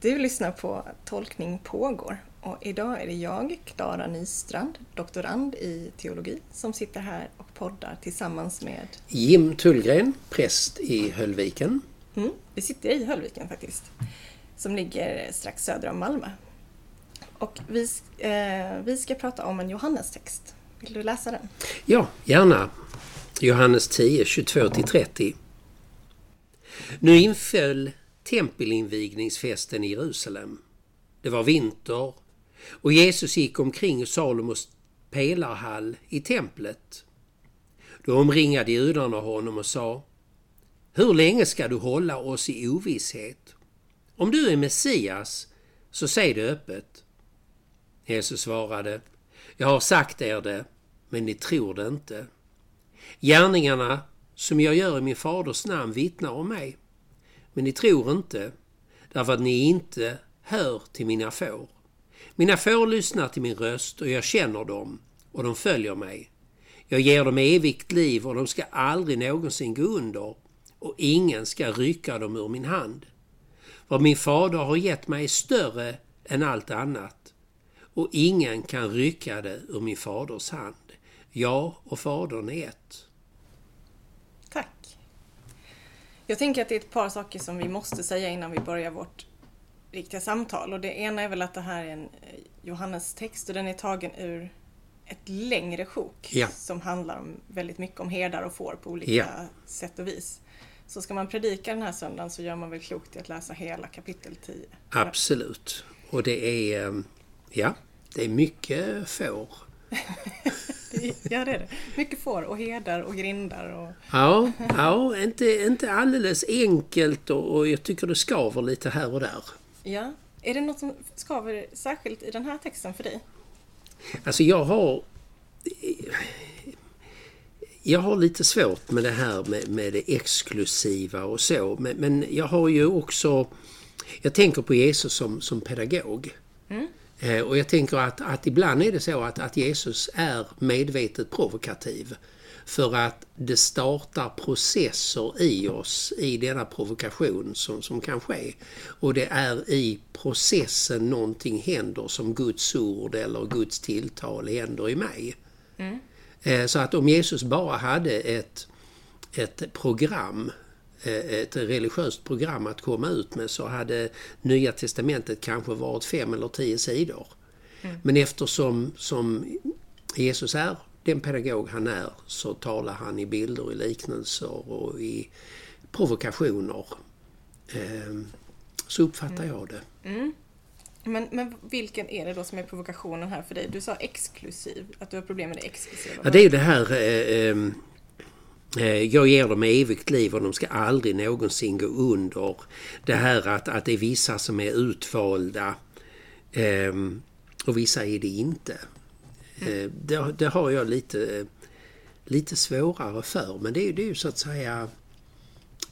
Du lyssnar på Tolkning pågår och idag är det jag, Klara Nystrand, doktorand i teologi, som sitter här och poddar tillsammans med Jim Tullgren, präst i Höllviken. Mm, vi sitter i Höllviken faktiskt, som ligger strax söder om Malmö. Och vi, eh, vi ska prata om en Johannestext. Vill du läsa den? Ja, gärna. Johannes 10, 22-30. Nu inföll tempelinvigningsfesten i Jerusalem. Det var vinter och Jesus gick omkring i Salomos pelarhall i templet. Då omringade judarna honom och sa Hur länge ska du hålla oss i ovisshet? Om du är Messias, så säg det öppet. Jesus svarade Jag har sagt er det, men ni tror det inte. Gärningarna som jag gör i min faders namn vittnar om mig. Men ni tror inte, därför att ni inte hör till mina får. Mina får lyssnar till min röst och jag känner dem och de följer mig. Jag ger dem evigt liv och de ska aldrig någonsin gå under och ingen ska rycka dem ur min hand. Vad min fader har gett mig är större än allt annat och ingen kan rycka det ur min faders hand. Jag och fadern är ett. Tack. Jag tänker att det är ett par saker som vi måste säga innan vi börjar vårt riktiga samtal. Och det ena är väl att det här är en eh, Johannes-text och den är tagen ur ett längre sjok Ja. som handlar om väldigt mycket om herdar och får på olika Ja. sätt och vis. Så ska man predika den här söndagen så gör man väl klokt i att läsa hela kapitel 10. Absolut. Och det är, eh, ja, det är mycket får. Ja, det är det. Mycket får och herdar och grindar och Ja, ja inte, inte alldeles enkelt och, och jag tycker det skaver lite här och där. ja. Är det något som skaver särskilt i den här texten för dig? Alltså jag har... Jag har lite svårt med det här med, med det exklusiva och så. Men, men jag har ju också... Jag tänker på Jesus som, som pedagog. Eh, Och jag tänker att, att ibland är det så att, att Jesus är medvetet provokativ. För att det startar processer i oss i denna provokation som, som kan ske. Och det är i processen någonting händer som Guds ord eller Guds tilltal händer i mig. Eh, Så att om Jesus bara hade ett, ett program, eh, ett religiöst program att komma ut med så hade Nya Testamentet kanske varit fem eller tio sidor. Men eftersom som Jesus är den pedagog han är så talar han i bilder, i liknelser och i provokationer. Eh, Så uppfattar jag det. Men, men vilken är det då som är provokationen här för dig? Du sa exklusiv, att du har problem med det exklusiva. Ja, det är ju det här... Eh, ehm, eh, Eh, jag ger dem evigt liv och de ska aldrig någonsin gå under. Det här att, att det är vissa som är utvalda ehm, och vissa är det inte. Eh, det, det har jag lite, lite svårare för. Men det är, ju- det är ju så att säga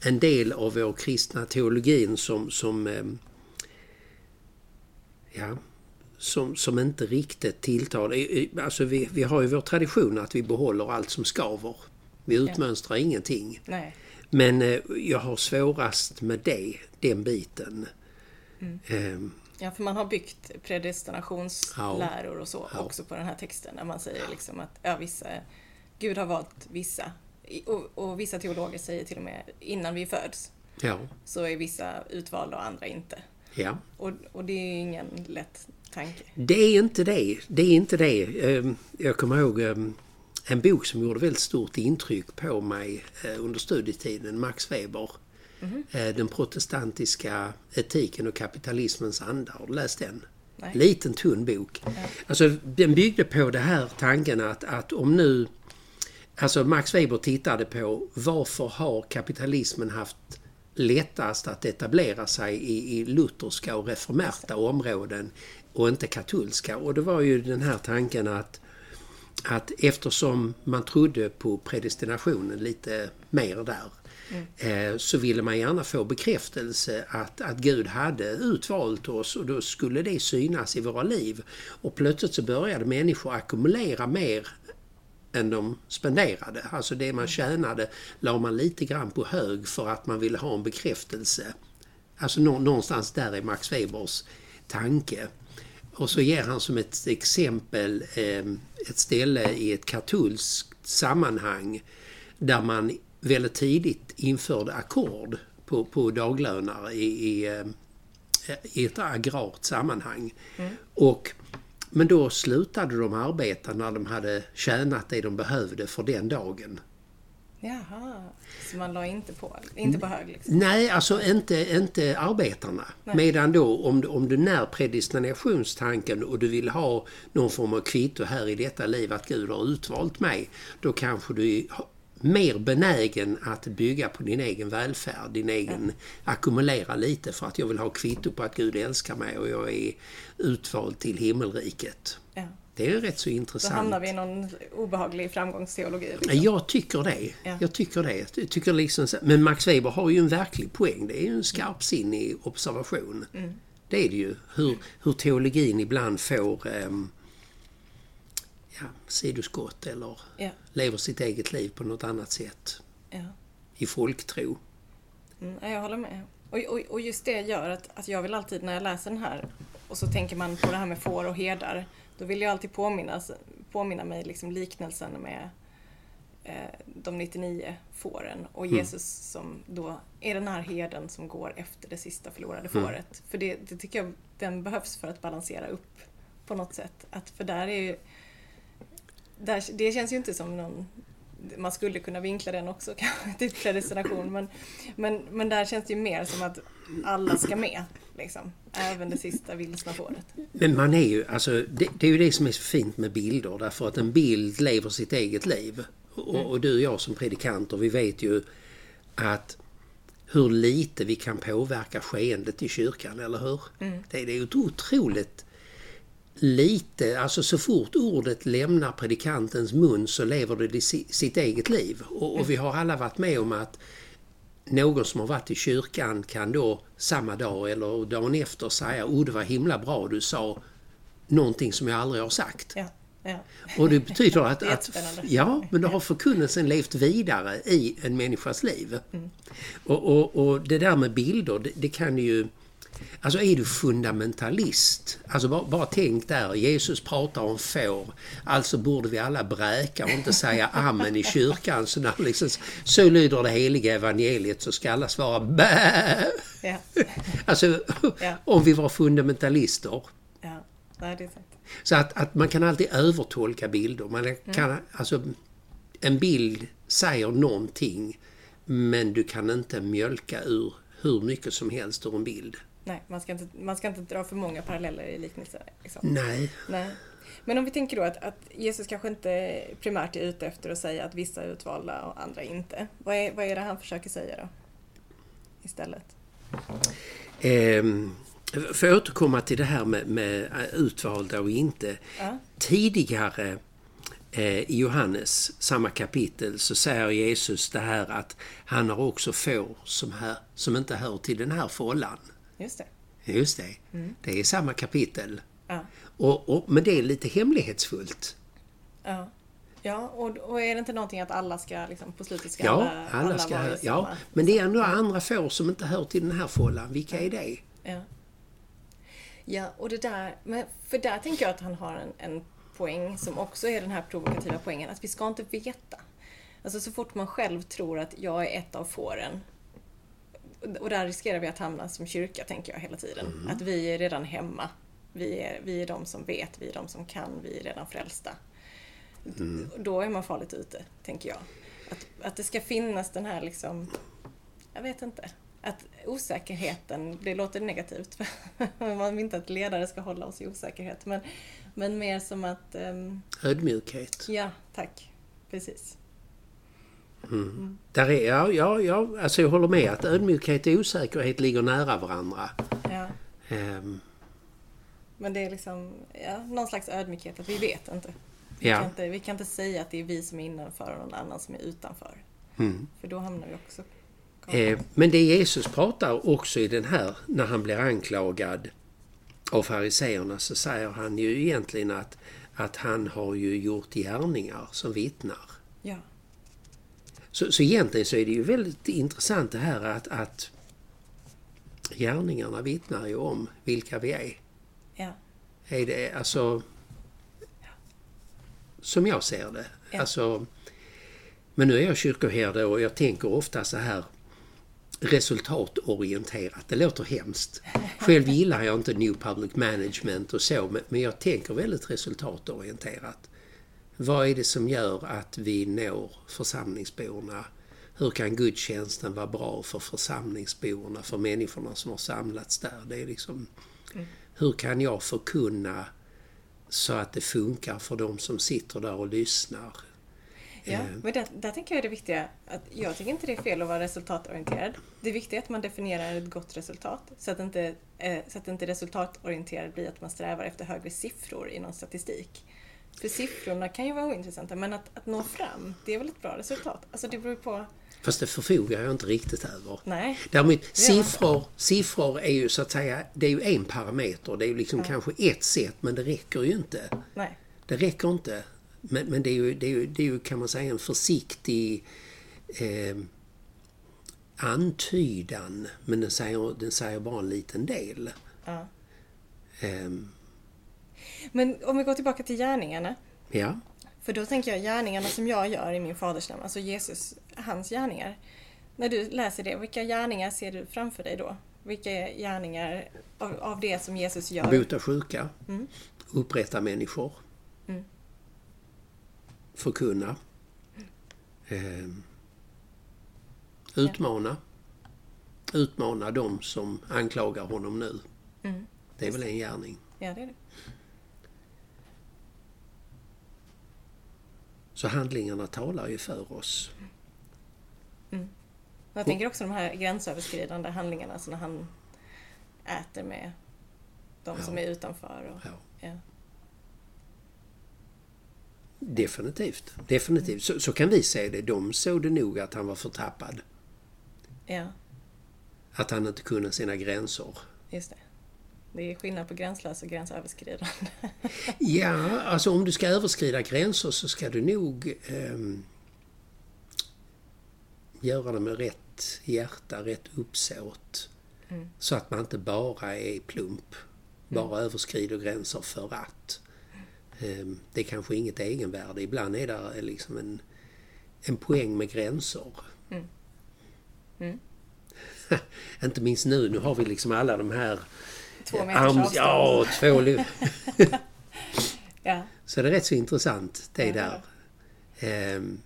en del av vår kristna teologin som, som ehm, ja, som, som inte riktigt tilltalar. Eh, alltså vi, vi har ju vår tradition att vi behåller allt som skaver. Vi utmönstrar ingenting. Nej. Men eh, jag har svårast med det, den biten. Ehm, Ja, för man har byggt predestinationsläror och så Ja. också på den här texten. Där man säger liksom att ja, vissa, Gud har valt vissa. Och, och vissa teologer säger till och med innan vi föds ja, så är vissa utvalda och andra inte. ja. Och, och det är ingen lätt tanke. Det är inte det. Det är inte det. Ehm, Jag kommer ihåg ehm, en bok som gjorde väldigt stort intryck på mig eh, under studietiden, Max Weber. Eh, Den protestantiska etiken och kapitalismens anda. Har du läst den? Nej. Liten tunn bok. Alltså den byggde på det här tanken att, att om nu... Alltså Max Weber tittade på varför har kapitalismen haft lättast att etablera sig i, i lutherska och reformerta områden och inte katolska. Och det var ju den här tanken att, att eftersom man trodde på predestinationen lite mer där eh, så ville man gärna få bekräftelse att, att Gud hade utvalt oss och då skulle det synas i våra liv. Och plötsligt så började människor ackumulera mer än de spenderade. Alltså det man tjänade la man lite grann på hög för att man ville ha en bekräftelse Alltså nå, någonstans där är Max Webers tanke. Och så ger han som ett exempel eh, ett ställe i ett katolskt sammanhang där man väldigt tidigt införde ackord på, på daglönare i, i, eh, i ett agrart sammanhang. Mm. Och, men då slutade de arbeta när de hade tjänat det de behövde för den dagen. Jaha, så man la inte på, inte på hög? Liksom. Nej, alltså inte, inte arbetarna. Nej. Medan då om, om du när predestinationstanken och du vill ha någon form av kvitto här i detta liv att Gud har utvalt mig. Då kanske du mer benägen att bygga på din egen välfärd, din egen ja. ackumulera lite för att jag vill ha kvitto på att Gud älskar mig och jag är utvald till himmelriket. Ja. Det är rätt så intressant. Då hamnar vi i någon obehaglig framgångsteologi. Liksom. Jag tycker det. Ja. Jag tycker det. Jag tycker liksom, men Max Weber har ju en verklig poäng. Det är ju en skarpsinnig observation. Mm. Det är det ju. Hur, hur teologin ibland får um, ja, sidoskott eller ja. lever sitt eget liv på något annat sätt. Ja. I folktro. Mm, jag håller med. Och, och, och, just det gör att, att jag vill alltid när jag läser den här och så tänker man på det här med får och herdar. Då vill jag alltid påminna, påminna mig liksom liknelsen med eh, de 99 fåren och mm. Jesus som då är den här herden som går efter det sista förlorade mm. fåret. För det, det tycker jag den behövs för att balansera upp på något sätt. Att, för där är ju där, det känns ju inte som någon man skulle kunna vinkla den också kanske till predestination men, men, men där känns det ju mer som att alla ska med. Liksom. Även det sista vilsna fåret. Men man är ju, alltså, det, det, är ju det som är så fint med bilder därför att en bild lever sitt eget liv. Och, mm. och du och jag som predikanter vi vet ju att hur lite vi kan påverka skeendet i kyrkan, eller hur? Mm. Det, det är ett otroligt lite, alltså så fort ordet lämnar predikantens mun så lever det sitt eget liv. Och, och, vi har alla varit med om att någon som har varit i kyrkan kan då samma dag eller dagen efter säga oh det var himla bra du sa någonting som jag aldrig har sagt. Ja, ja. Och det betyder att, det att ja, men då har förkunnelsen levt vidare i en människas liv. Mm. Och, och, och, det där med bilder, det, det kan ju Alltså är du fundamentalist, alltså bara, bara tänk där, Jesus pratar om får, alltså borde vi alla bräka och inte säga amen i kyrkan. Så, när liksom, så lyder det heliga evangeliet så ska alla svara bä. Ja. Alltså, ja. om vi var fundamentalister. Ja, Nej, det är sant. Så att, att man kan alltid övertolka bilder. Man kan, mm. alltså, en bild säger någonting men du kan inte mjölka ur hur mycket som helst ur en bild. Nej, man ska inte, man ska inte dra för många paralleller i liknelser. Liksom. Nej. Nej. Men om vi tänker då att, att, Jesus kanske inte primärt är ute efter att säga att vissa är utvalda och andra inte. Vad är, vad är det han försöker säga då? Istället? Um, för att återkomma till det här med, med utvalda och inte. Ja. Tidigare eh, i Johannes, samma kapitel, så säger Jesus det här att han har också får som, här, som inte hör till den här fållan. Just det. Just det. Mm. Det är samma kapitel. Ja. Och, och, men det är lite hemlighetsfullt. Ja. Ja, och, och är det inte någonting att alla ska liksom, på slutet ska ja, alla, alla, alla ska, vara Ja, men det är ändå andra får som inte hör till den här fållan. Vilka är det? Ja. Ja, och det där, men för där tänker jag att han har en, en poäng som också är den här provokativa poängen, att vi ska inte veta. Alltså så fort man själv tror att jag är ett av fåren och där riskerar vi att hamna som kyrka, tänker jag hela tiden. Mm. Att vi är redan hemma. Vi är, vi är de som vet, vi är de som kan, vi är redan frälsta. Mm. Då är man farligt ute, tänker jag. Att, att det ska finnas den här liksom, jag vet inte, att osäkerheten, det låter negativt. man vill inte att ledare ska hålla oss i osäkerhet. Men, men mer som att... Um, Ödmjukhet. Ja, tack. Precis. Mm. Där är, ja, ja, ja, alltså jag håller med att ödmjukhet och osäkerhet ligger nära varandra. Ja. Um. Men det är liksom ja, någon slags ödmjukhet att vi vet inte. Vi, ja. kan inte. vi kan inte säga att det är vi som är innanför och någon annan som är utanför. Mm. För då hamnar vi också... Eh, men det Jesus pratar också i den här, när han blir anklagad av fariseerna så säger han ju egentligen att, att han har ju gjort gärningar som vittnar. Ja. Så, så egentligen så är det ju väldigt intressant det här att, att gärningarna vittnar ju om vilka vi är. Ja. Är det alltså... Som jag ser det. Ja. Alltså, men nu är jag kyrkoherde och jag tänker ofta så här resultatorienterat. Det låter hemskt. Själv gillar jag inte New Public Management och så, men jag tänker väldigt resultatorienterat. Vad är det som gör att vi når församlingsborna? Hur kan gudstjänsten vara bra för församlingsborna, för människorna som har samlats där? Det är liksom, hur kan jag förkunna så att det funkar för de som sitter där och lyssnar? Ja, Eh, men där, där tänker jag är det viktiga, att jag tycker inte det är fel att vara resultatorienterad. Det viktiga är att man definierar ett gott resultat, så att inte, eh, så att inte resultatorienterad blir att man strävar efter högre siffror i någon statistik. För siffrorna kan ju vara ointressanta, men att, att nå fram, det är väl ett bra resultat? Alltså det beror på... Fast det förfogar jag inte riktigt över. Nej. Däremot siffror, siffror är ju så att säga, det är ju en parameter. Det är ju liksom kanske ett sätt men det räcker ju inte. Nej. Det räcker inte. Men, men det, är ju, det, är ju, det är ju kan man säga en försiktig eh, antydan. Men den säger, den säger bara en liten del. Ja. Ehm, Men om vi går tillbaka till gärningarna. ja, För då tänker jag gärningarna som jag gör i min faders namn, alltså Jesus, hans gärningar. När du läser det, vilka gärningar ser du framför dig då? Vilka gärningar av, av det som Jesus gör? bota sjuka, Mm. upprätta människor, Mm. förkunna, ehm, utmana. Utmana de som anklagar honom nu. Mm. Det är väl en gärning. Ja, det är det. Så handlingarna talar ju för oss. Jag tänker också de här gränsöverskridande handlingarna, alltså när han äter med de Ja. som är utanför. Och, Ja. ja. Definitivt. Definitivt. Så, så kan vi se det. De såg det nog att han var förtappad. ja, Att han inte kunde sina gränser. just det. Det är skillnad på gränslös och gränsöverskridande. Ja, alltså om du ska överskrida gränser så ska du nog ehm, göra det med rätt hjärta, rätt uppsåt. Mm. Så att man inte bara är plump. Bara överskrider gränser för att. Ehm, det är kanske inget egenvärde. Ibland är det liksom en, en poäng med gränser. Mm. Mm. inte minst nu. Nu har vi liksom alla de här... Två meters arms- avstånd. Ja, två... Ja, Så det är rätt så intressant det där. Ehm,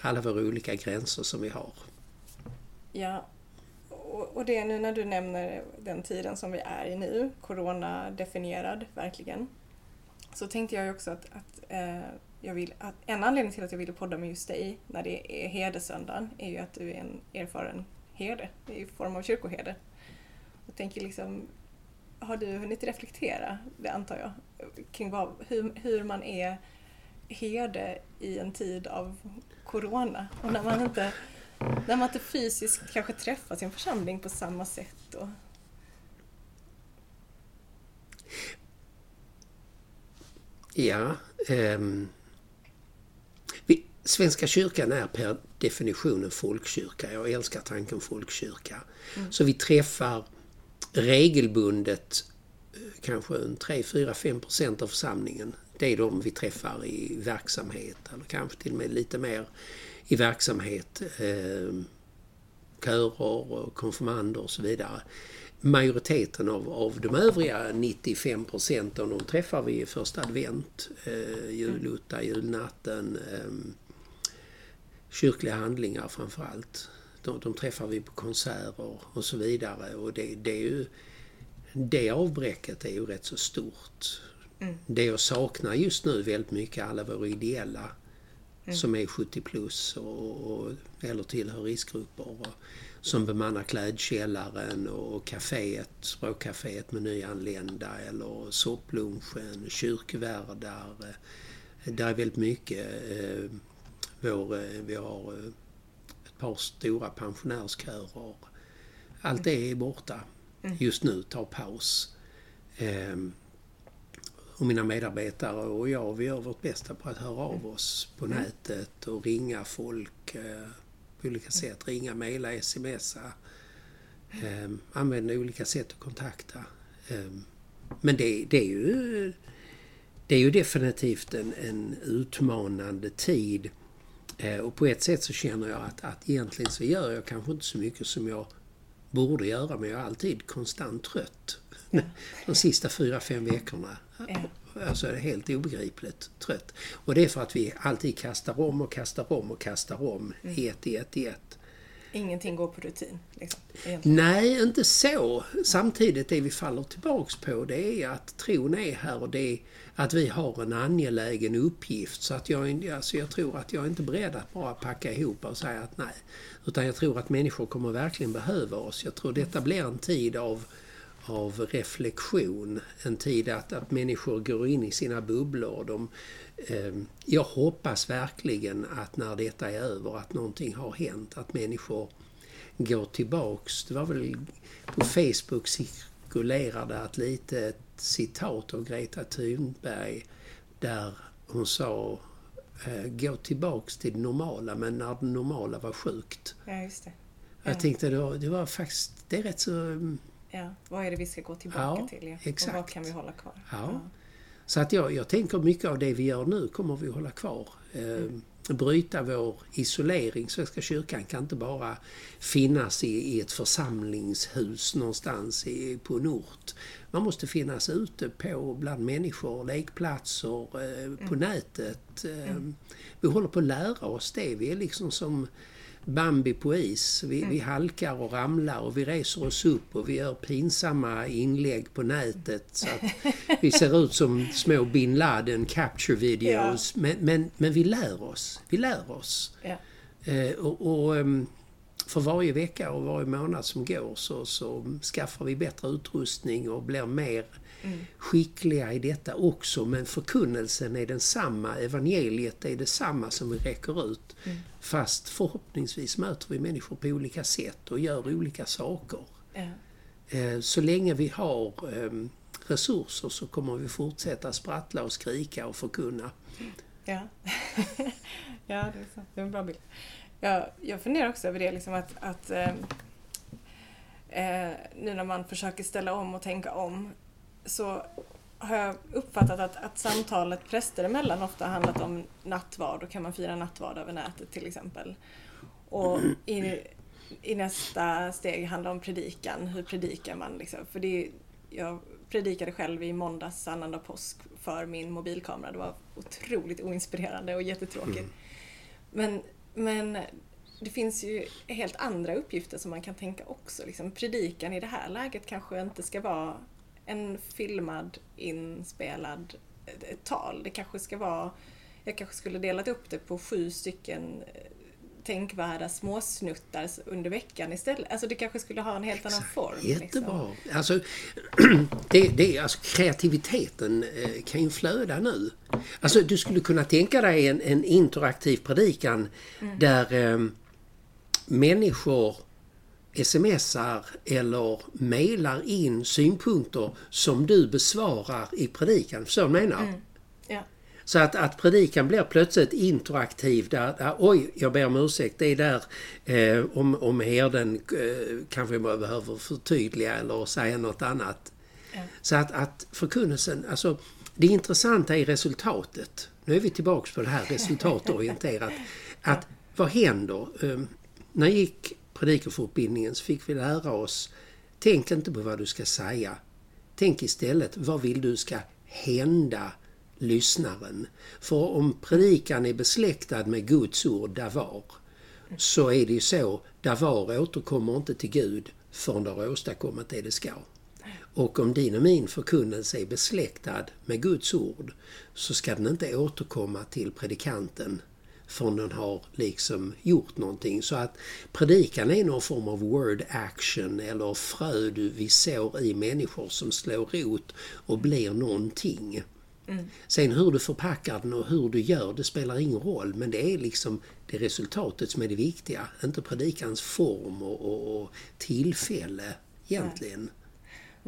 alla våra olika gränser som vi har. Ja, och, och det nu när du nämner den tiden som vi är i nu, corona-definierad verkligen, så tänkte jag ju också att, att, eh, jag vill, att en anledning till att jag ville podda med just dig när det är herdesöndagen är ju att du är en erfaren herde i form av kyrkoherde. Jag tänker liksom, har du hunnit reflektera, det antar jag, kring vad, hur, hur man är herde i en tid av corona och när man inte när man inte fysiskt kanske träffar sin församling på samma sätt. Och, Ja. ehm, vi, Svenska kyrkan är per definition en folkkyrka. Jag älskar tanken folkkyrka. Så vi träffar regelbundet eh, kanske en 3, 4, 5 procent av församlingen. Det är de vi träffar i verksamhet eller kanske till och med lite mer i verksamhet. Eh, körer och konfirmander och så vidare. Majoriteten av, av de övriga 95 procenten de träffar vi i första advent, eh, julutta, julnatten, eh, kyrkliga handlingar framför allt. De, de träffar vi på konserter och så vidare. Och det, det, är ju, det avbräcket är ju rätt så stort. Det jag saknar just nu väldigt mycket alla våra ideella som är 70 plus och, och, eller tillhör riskgrupper. Och, som bemannar klädkällaren och kaféet, språkcaféet med nyanlända eller sopplunchen, kyrkvärdar. Det är väldigt mycket. eh, Vår, eh, vi har eh, ett par stora pensionärskörer. Allt det är borta just nu, tar paus. Ehm, Och mina medarbetare och jag, vi gör vårt bästa på att höra av oss på nätet och ringa folk eh, på olika sätt. Ringa, mejla, smsa. Eh, använda olika sätt att kontakta. Eh, men det, det, är ju det är ju definitivt en, en utmanande tid. Eh, och på ett sätt så känner jag att, att egentligen så gör jag kanske inte så mycket som jag borde göra men jag är alltid konstant trött. Ja. De sista fyra, fem veckorna. Ja. Alltså helt obegripligt trött. Och det är för att vi alltid kastar om och kastar om och kastar om mm. i ett, i ett, i ett. Ingenting går på rutin? Liksom, Nej, inte så. Samtidigt det vi faller tillbaks på det är att tron är här och det är att vi har en angelägen uppgift. Så att jag, alltså jag tror att jag är inte beredd att bara packa ihop och säga att nej. Utan jag tror att människor kommer verkligen behöva oss. Jag tror detta blir en tid av, av reflektion. En tid att, att människor går in i sina bubblor. De, eh, jag hoppas verkligen att när detta är över att någonting har hänt. Att människor går tillbaks. Det var väl på Facebook cirkulerade att lite citat av Greta Thunberg där hon sa eh, gå tillbaks till det normala men när det normala var sjukt. Ja, just det. Ja. Jag tänkte det var, det var faktiskt, det är rätt så... Mm, ja, vad är det vi ska gå tillbaka ja, till? Ja. Exakt. Och vad kan vi hålla kvar? Ja. ja. Så att jag, jag tänker mycket av det vi gör nu kommer vi hålla kvar. Mm bryta vår isolering. Svenska kyrkan kan inte bara finnas i, i ett församlingshus någonstans i, på en ort. Man måste finnas ute på bland människor, lekplatser, eh, på mm. nätet. Eh, mm. Vi håller på att lära oss det. Vi är liksom som Bambi på is. Vi, mm. vi halkar och ramlar och vi reser oss upp och vi gör pinsamma inlägg på nätet så att vi ser ut som små bin Laden capture videos. Ja. Men, men, men vi lär oss. Vi lär oss. Ja. Eh, och, och ehm, för varje vecka och varje månad som går så, så skaffar vi bättre utrustning och blir mer mm. skickliga i detta också. Men förkunnelsen är densamma, evangeliet är detsamma som vi räcker ut. Mm. Fast förhoppningsvis möter vi människor på olika sätt och gör olika saker. Eh, så länge vi har ehm, resurser så kommer vi fortsätta sprattla och skrika och förkunna. Ja, ja det är så. Det är en bra bild. Jag, jag funderar också över det, liksom att, att eh, eh, nu när man försöker ställa om och tänka om så har jag uppfattat att, att samtalet präster emellan ofta har handlat om nattvard och kan man fira nattvard över nätet till exempel. Och i, i nästa steg handlar om predikan, hur predikar man liksom? För det, jag predikade själv i måndags, annandag påsk, för min mobilkamera. Det var otroligt oinspirerande och jättetråkigt. Mm. Men men det finns ju helt andra uppgifter som man kan tänka också. Liksom, predikan i det här läget kanske inte ska vara en filmad, inspelad ett tal. Det kanske ska vara, jag kanske skulle delat upp det på sju stycken eh, tänkvärda småsnuttar under veckan istället. Alltså det kanske skulle ha en helt Exakt. annan form. Liksom. Jättebra. Liksom. Alltså, det, det, alltså kreativiteten eh, kan ju flöda nu. Alltså du skulle kunna tänka dig en, en interaktiv predikan mm. där eh, människor smsar eller mejlar in synpunkter som du besvarar i predikan. Förstår du vad jag menar? Mm. Så att, att predikan blir plötsligt interaktiv där, där oj, jag ber om ursäkt, det är där eh, om, om herden eh, kanske behöver förtydliga eller säga något annat. Ja. Så att, att förkunnelsen, alltså det intressanta är resultatet. Nu är vi tillbaks på det här resultatorienterat. Att vad händer? Eh, när gick predikofortbildningen så fick vi lära oss, tänk inte på vad du ska säga. Tänk istället, vad vill du ska hända lyssnaren. För om predikan är besläktad med Guds ord davar så är det ju så, davar återkommer inte till Gud förrän det har åstadkommit det det ska. Och om din och min förkunnelse är besläktad med Guds ord så ska den inte återkomma till predikanten förrän den har liksom gjort någonting. Så att predikan är någon form av word action eller frö vi sår i människor som slår rot och blir någonting. Mm. Sen hur du förpackar den och hur du gör, det spelar ingen roll. Men det är liksom det resultatet som är det viktiga. Inte predikans form och, och, och tillfälle egentligen. Nej.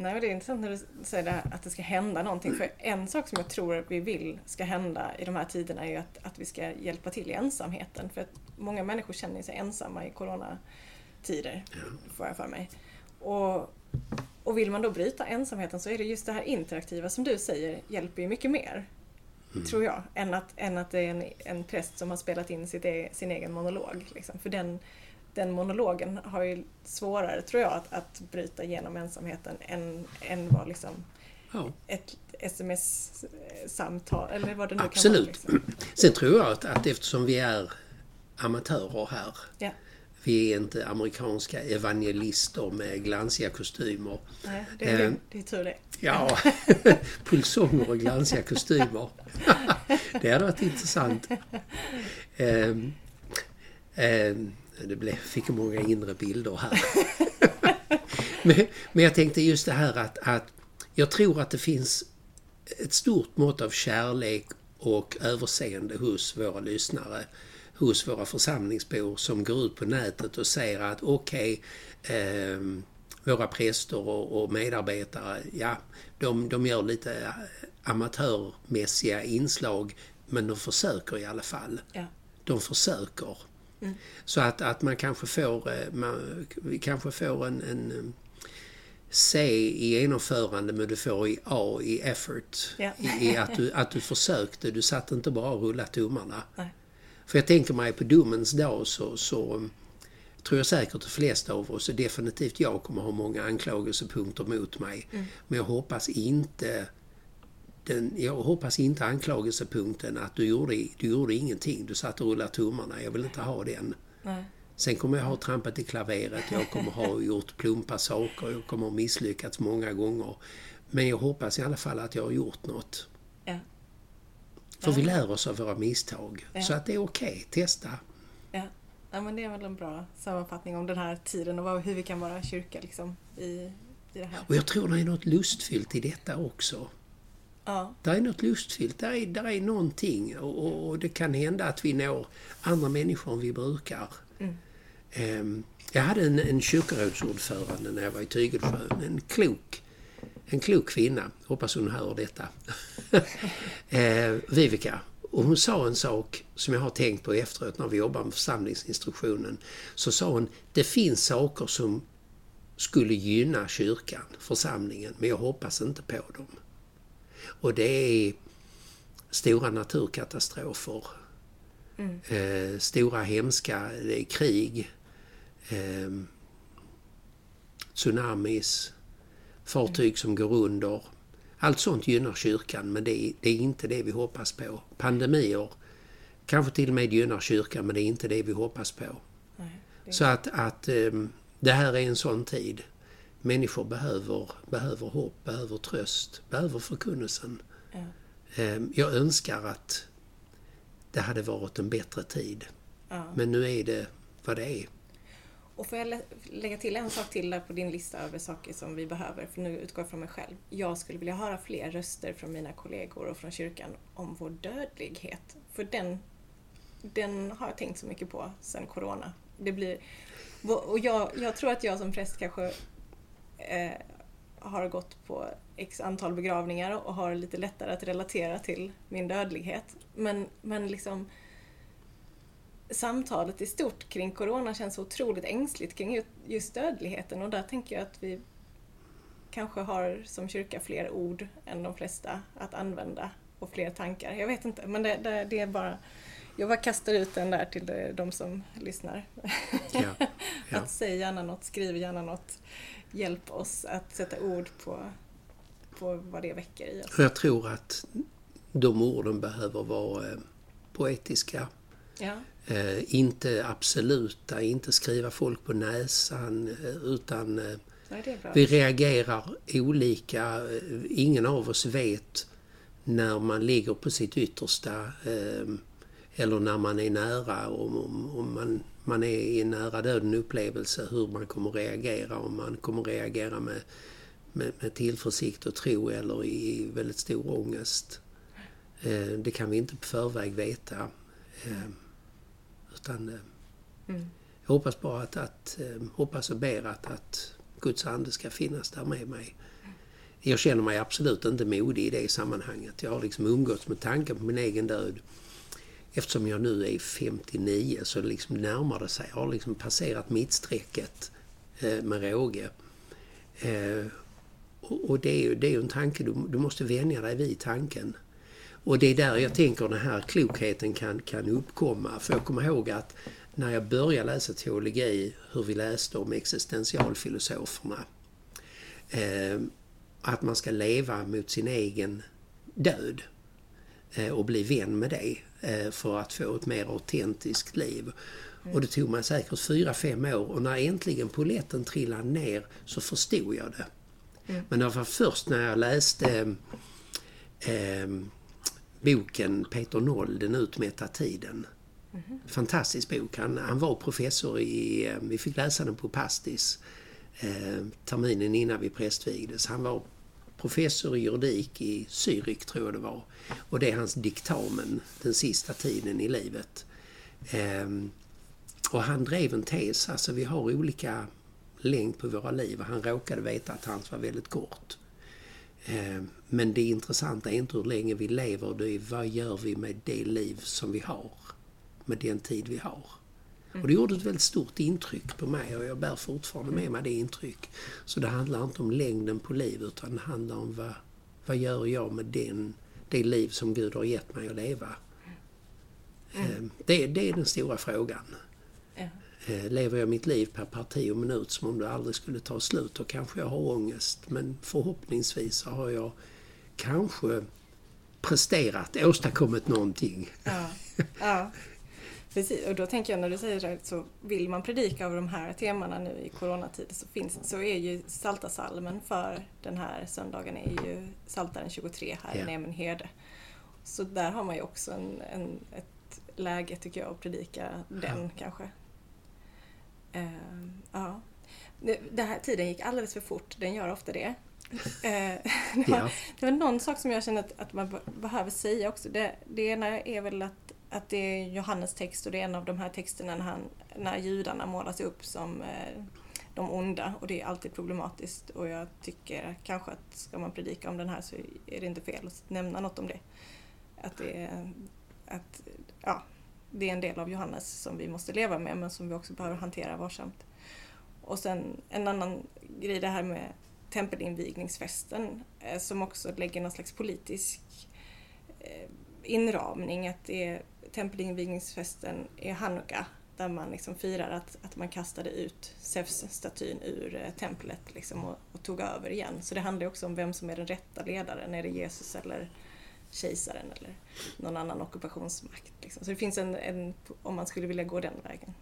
Nej, det är intressant när du säger det här, att det ska hända någonting. För en sak som jag tror att vi vill ska hända i de här tiderna är ju att, att vi ska hjälpa till i ensamheten. För att många människor känner sig ensamma i coronatider, får jag för mig. Och, och vill man då bryta ensamheten så är det just det här interaktiva som du säger hjälper ju mycket mer. Mm. Tror jag. Än att, än att det är en, en präst som har spelat in sitt e, sin egen monolog. Liksom. För den, den monologen har ju svårare, tror jag, att, att bryta igenom ensamheten än, än vad liksom ja. ett sms-samtal eller vad det nu Absolut. kan vara. Liksom. Sen tror jag att, att eftersom vi är amatörer här ja. Vi är inte amerikanska evangelister med glansiga kostymer. Nej, det är, eh, det är tur det. Ja, pulsonger och glansiga kostymer. det hade varit intressant. Eh, eh, det blev, fick många inre bilder här. men, men, jag tänkte just det här att, att jag tror att det finns ett stort mått av kärlek och överseende hos våra lyssnare hos våra församlingsbor som går ut på nätet och säger att okej, okay, eh, våra präster och, och, medarbetare, ja, de, de gör lite amatörmässiga inslag men de försöker i alla fall. Ja. De försöker. Mm. Så att, att man kanske får, eh, man, kanske får en, en C i genomförande men du får i A i effort. Ja. I, att, du, att du försökte, du satt inte bara och rullade tummarna. Nej. För jag tänker mig på domens dag så, så um, tror jag säkert de flesta av oss, och definitivt jag, kommer ha många anklagelsepunkter mot mig. Mm. Men jag hoppas inte den, jag hoppas inte anklagelsepunkten att du gjorde, du gjorde ingenting, du satt och rullade tummarna. Jag vill inte ha den. Nej. Sen kommer jag ha trampat i klaveret, jag kommer ha gjort plumpa saker, jag kommer ha misslyckats många gånger. Men jag hoppas i alla fall att jag har gjort något. Ja. För vi lär oss av våra misstag. Ja. Så att det är okej, okay. testa. Ja. ja, men det är väl en bra sammanfattning om den här tiden och hur vi kan vara kyrka liksom, i, i det här. Och jag tror det är något lustfyllt i detta också. Ja. Det är något lustfyllt, det är, är någonting och, och, det kan hända att vi når andra människor än vi brukar. Mm. Um, jag hade en, en kyrkorådsordförande när jag var i Tygelsjön, en klok en klok kvinna, hoppas hon hör detta, eh, Vivica. Och hon sa en sak som jag har tänkt på efteråt när vi jobbar med församlingsinstruktionen. Så sa hon, det finns saker som skulle gynna kyrkan, församlingen, men jag hoppas inte på dem. Och det är stora naturkatastrofer, mm. eh, stora hemska krig, eh, tsunamis, fartyg som går under. Allt sånt gynnar kyrkan men det är, det är inte det vi hoppas på. Pandemier kanske till och med gynnar kyrkan men det är inte det vi hoppas på. Nej, det... Så att, att um, det här är en sån tid. Människor behöver, behöver hopp, behöver tröst, behöver förkunnelsen. Ja. Um, jag önskar att det hade varit en bättre tid. Ja. Men nu är det vad det är. Och får jag lägga till en sak till där på din lista över saker som vi behöver, för nu utgår jag från mig själv. Jag skulle vilja höra fler röster från mina kollegor och från kyrkan om vår dödlighet. För den, den har jag tänkt så mycket på sen Corona. Det blir, och jag, jag tror att jag som präst kanske eh, har gått på x antal begravningar och har lite lättare att relatera till min dödlighet. Men, men liksom samtalet i stort kring Corona känns så otroligt ängsligt kring just dödligheten och där tänker jag att vi kanske har som kyrka fler ord än de flesta att använda och fler tankar. Jag vet inte, men det, det, det är bara jag bara kastar ut den där till de som lyssnar. Ja, ja. att säg gärna något, skriv gärna något. Hjälp oss att sätta ord på, på vad det väcker i oss. Jag tror att de orden behöver vara eh, poetiska. Ja. Eh, inte absoluta, inte skriva folk på näsan eh, utan eh, Nej, vi reagerar olika. Eh, ingen av oss vet när man ligger på sitt yttersta eh, eller när man är nära, om, om, om man, man är i en nära döden upplevelse, hur man kommer reagera. Om man kommer reagera med, med, med tillförsikt och tro eller i väldigt stor ångest. Eh, det kan vi inte på förväg veta. Eh, utan eh, mm. jag hoppas bara att, att eh, hoppas och ber att, att Guds ande ska finnas där med mig. Jag känner mig absolut inte modig i det sammanhanget. Jag har liksom umgåtts med tanken på min egen död. Eftersom jag nu är 59 så liksom närmar det sig. Jag har liksom passerat mittstrecket eh, med råge. Eh, och, och det är ju det är en tanke, du, du måste vänja dig vid tanken. Och det är där jag tänker den här klokheten kan, kan uppkomma. För jag kommer ihåg att när jag började läsa teologi, hur vi läste om existentialfilosoferna. Eh, att man ska leva mot sin egen död eh, och bli vän med det för att få ett mer autentiskt liv. Mm. Och det tog mig säkert fyra, fem år och när äntligen poletten trillade ner så förstod jag det. Mm. Men det var först när jag läste eh, boken Peter Noll, Den utmätta tiden. Mm. Fantastisk bok. Han, han var professor i, eh, vi fick läsa den på Pastis eh, terminen innan vi prästvigdes. Han var professor i juridik i Zürich tror jag det var. Och det är hans diktamen den sista tiden i livet. Ehm, och han drev en tes, alltså vi har olika längd på våra liv och han råkade veta att hans var väldigt kort. Ehm, men det intressanta är inte hur länge vi lever, det är vad gör vi med det liv som vi har? Med den tid vi har. Och det gjorde ett väldigt stort intryck på mig och jag bär fortfarande med mig det intryck. Så det handlar inte om längden på livet utan det handlar om vad, vad gör jag med den, det liv som Gud har gett mig att leva. Mm. Det, det är den stora frågan. Eh, lever jag mitt liv per parti och minut som om det aldrig skulle ta slut, då kanske jag har ångest. Men förhoppningsvis har jag kanske presterat, åstadkommit någonting. Ja, ja. Precis, och då tänker jag när du säger det så vill man predika över de här temana nu i coronatider så, finns, så är ju Saltasalmen för den här söndagen är ju Saltaren 23, här yeah. är min herde. Så där har man ju också en, en, ett läge tycker jag att predika den ja. kanske. Uh, ja. Den här tiden gick alldeles för fort, den gör ofta det. Uh, det, var, ja. det var någon sak som jag känner att, att man behöver säga också. Det, det ena är väl att, att det är Johannes text och det är en av de här texterna när, han, när judarna målas upp som eh, de onda och det är alltid problematiskt och jag tycker kanske att ska man predika om den här så är det inte fel att nämna något om det. Att det är, att, ja, det är en del av Johannes som vi måste leva med men som vi också behöver hantera varsamt. Och sen en annan grej det här med tempelinvigningsfesten eh, som också lägger någon slags politisk eh, inramning. Att det är, tempelinvigningsfesten är Hanukka där man liksom firar att, att man kastade ut Zeus-statyn ur eh, templet liksom och, och, tog över igen. Så det handlar också om vem som är den rätta ledaren. Är det Jesus eller kejsaren eller någon annan ockupationsmakt. Liksom. Så det finns en, en, om man skulle vilja gå den vägen.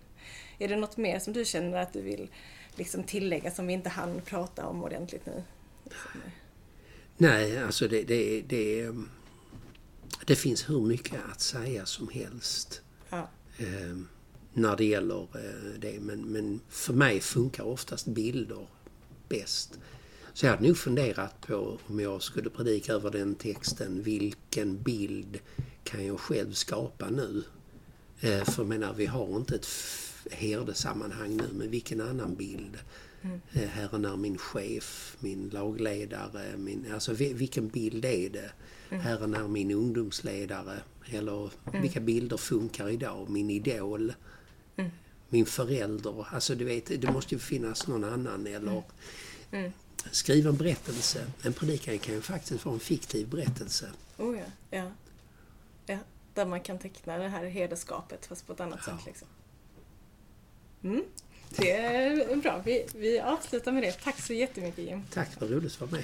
Är det något mer som du känner att du vill liksom tillägga som vi inte hann prata om ordentligt nu? Liksom. Nej, alltså det, det, det, det finns hur mycket att säga som helst. Ja. Eh, när det gäller eh, det. Men, men för mig funkar oftast bilder bäst. Så jag hade nog funderat på om jag skulle predika över den texten, vilken bild kan jag själv skapa nu? Eh, för jag menar, vi har inte ett herdesammanhang nu, men vilken annan bild? Mm. Eh, Herren är min chef, min lagledare, min, alltså vilken bild är det? Mm. Herren är min ungdomsledare. Eller mm. vilka bilder funkar idag? Min idol? Mm. Min förälder? Alltså du vet, det måste ju finnas någon annan eller mm. mm. Skriva en berättelse. En predikan kan ju faktiskt vara en fiktiv berättelse. Oh ja, ja. ja. Där man kan teckna det här hederskapet fast på ett annat ja. sätt. Liksom. Mm. Det är bra. Vi, vi avslutar med det. Tack så jättemycket Jim. Tack, vad roligt att vara med.